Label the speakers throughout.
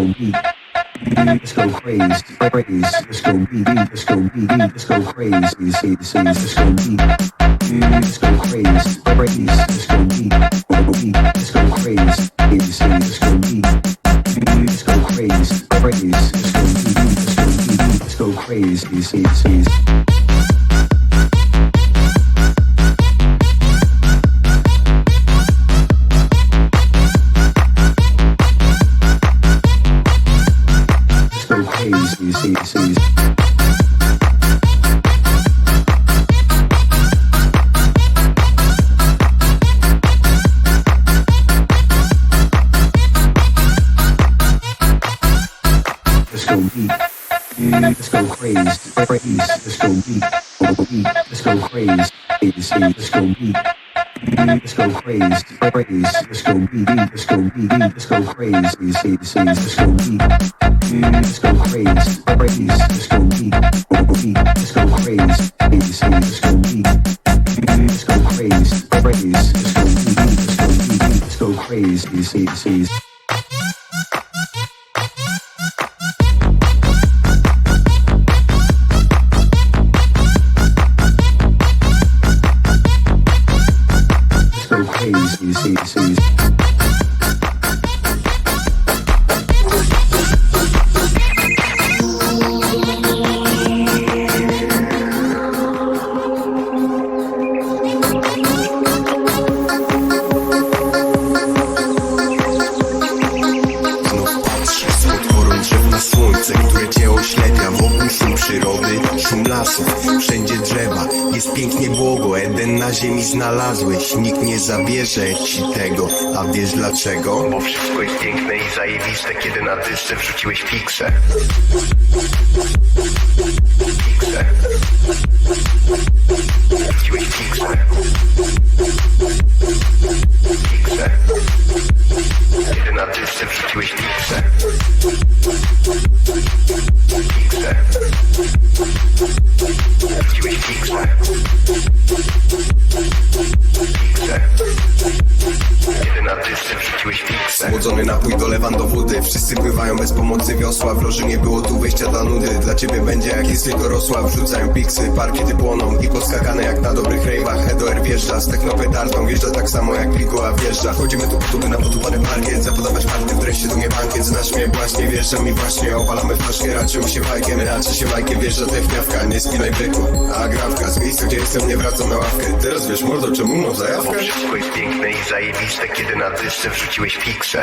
Speaker 1: Go crazy, is just go beating, let's go beating, let's go crazy, say the same, just go beat. Crazy, everybody, just go beat. Let's go crazy, everybody, let's go beat, go crazy, see, see, let's go deep. Let's go crazy, let's go deep. Let's go crazy, let's go deep. Let's go crazy, crazy, let's go deep. Let's go deep, let's go crazy, crazy, let's deep. Let's crazy, crazy, let's go deep. Let's go crazy, see, let's go deep. Let's go crazy, crazy, let's go deep. Let's let's go crazy, crazy,
Speaker 2: zabierze ci tego. A wiesz dlaczego?
Speaker 3: Bo wszystko jest piękne i zajebiste Kiedy na dyszce wrzuciłeś fiksę. Fiksę. Wrzuciłeś Fiksę
Speaker 2: bez pomocy wiosła W loży nie było tu wyjścia dla nudy. Dla ciebie będzie jak jest tylko rosła Wrzucają piksy, parkiety płoną I podskakane jak na dobrych rejwach. Edoer wjeżdża z technopetardą Wjeżdża tak samo jak Piguła wjeżdża. Chodzimy tu po tuby na potupany parkiet Zapodawać party, w treści tu nie bankiet Znasz mnie właśnie, wjeżdżam i właśnie. Opalamy flaszkę, raczymy się bajkiem Raczy się bajkiem, wjeżdża techniawka Nie spinaj byku, a grawka Z miejsca gdzie jestem nie wracam na ławkę. Teraz wiesz mordo, czemu mam zajawkę?
Speaker 3: Bo wszystko jest piękne i zajebiste Kiedy na dyszce wrzuciłeś fiksę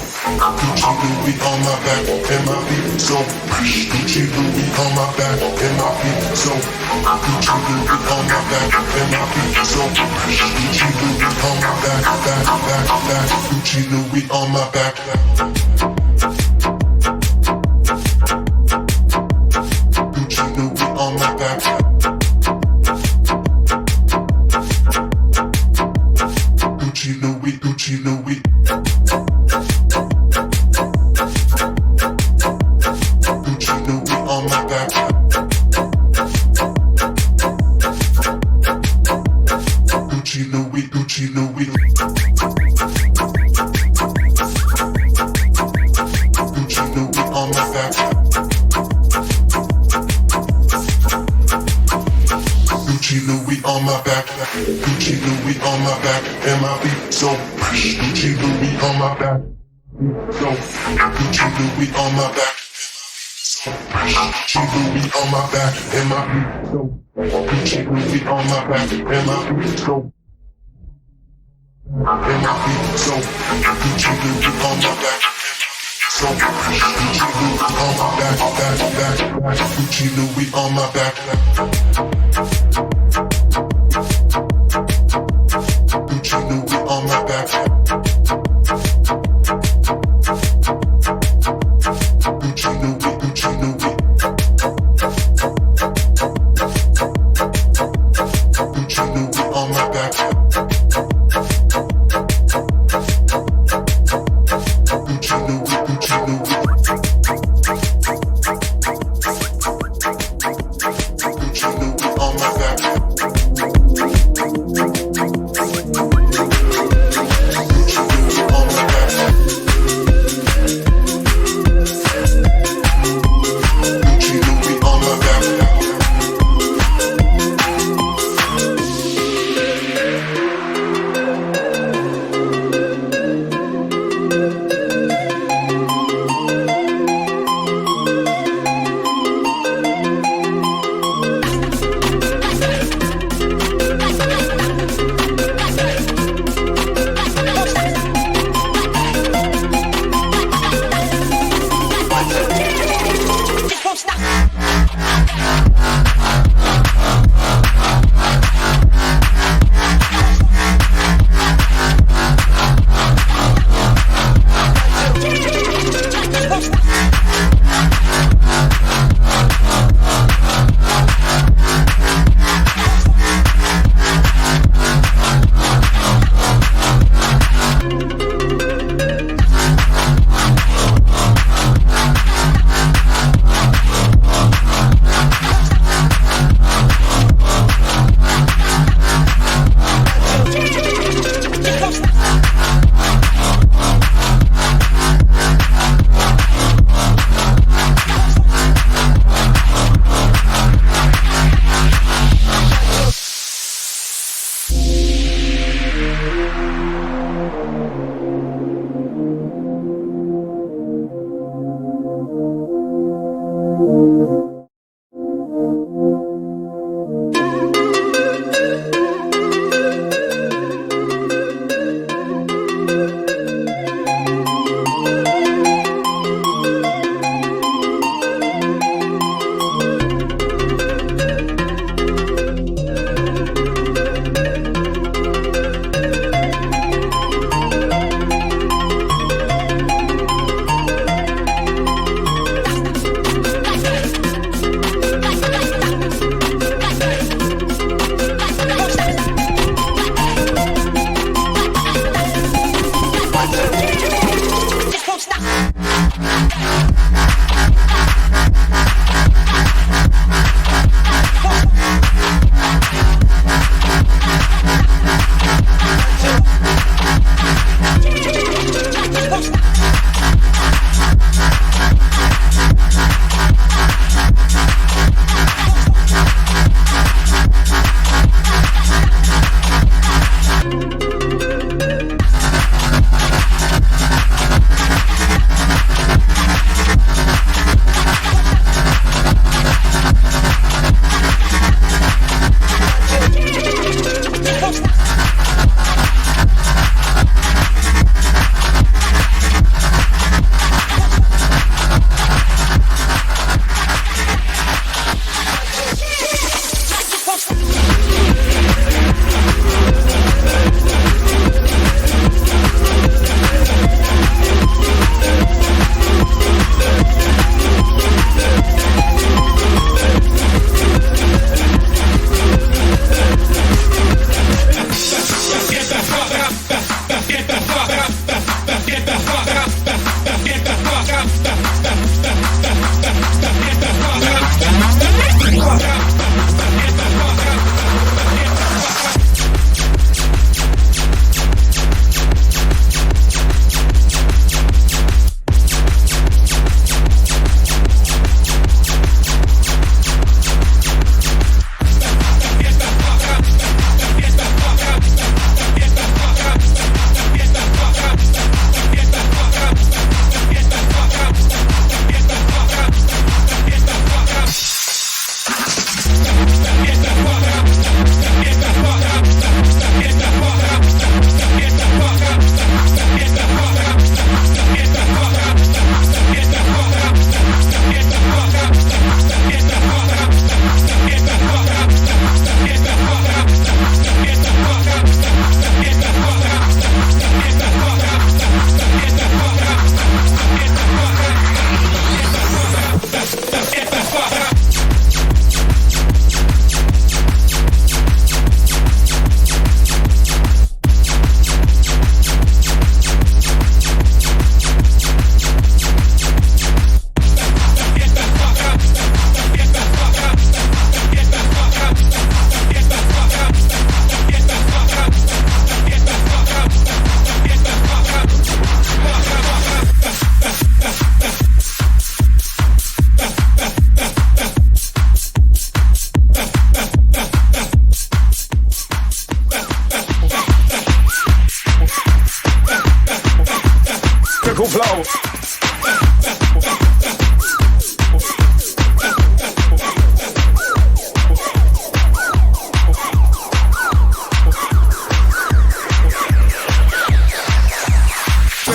Speaker 4: Gucci Louis on my back and my feet so fresh. Gucci Louis on my back and my feet so Gucci Louis on my back. Gucci Louis on my back, back, back, back. Gucci Louis on my back. Fresh. Gucci Louis on my back. And my feet so Gucci Louis on my back. And my feet so and my feet so Gucci Louis on my back. So Gucci Louis on my back, back, back, back. Gucci Louis on my back.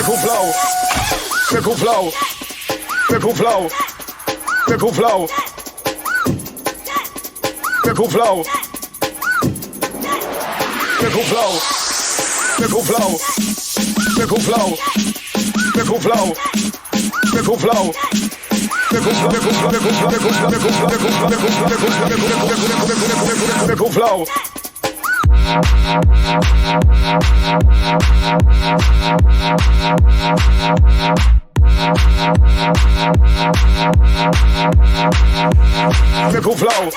Speaker 5: Triple flow, triple flow, triple flow, triple flow, triple flow, triple flow, triple flow, triple flow, triple flow, triple flow. Flow. Tylko flow.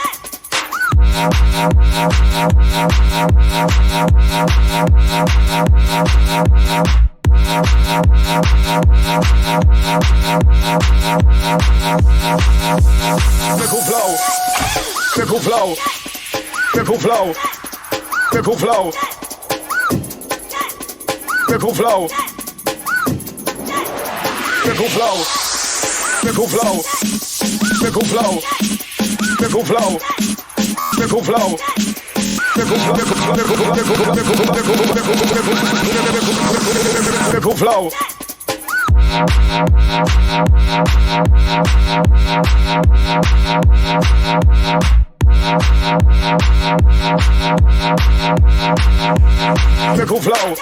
Speaker 5: Tylko flow. Tylko flow. Tylko flow. Pickle flow. Pickle flow. Pickle flow. Pickle flow. Pickle flow. Pickle flow. Pickle flow. Pickle flow. Pickle flow. Pickle flow.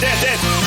Speaker 6: dead, dead,
Speaker 5: dead.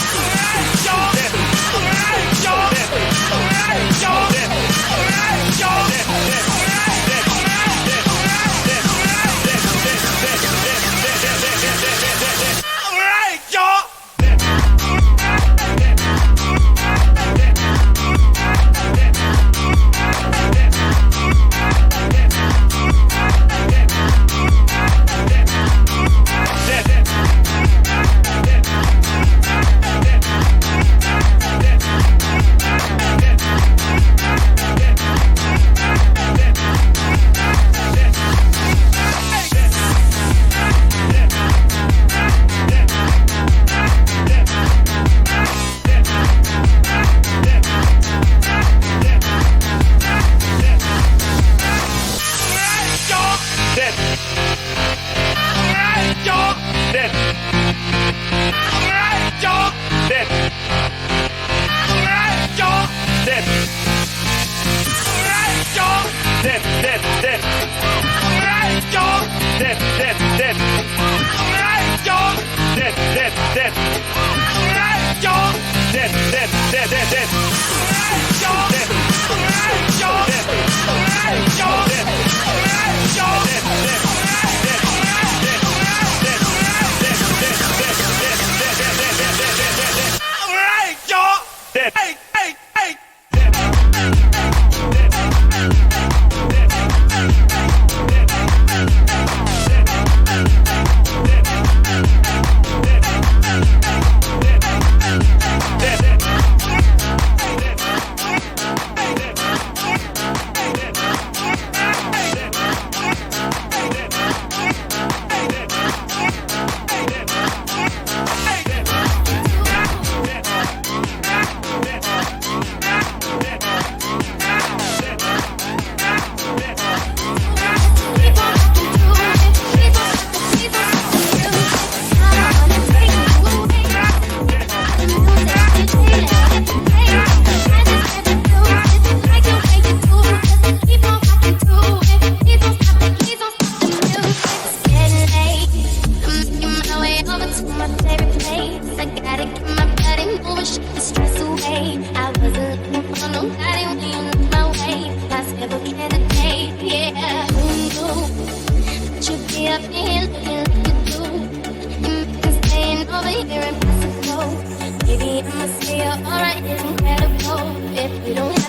Speaker 5: I'ma say you're alright, it's incredible. If you don't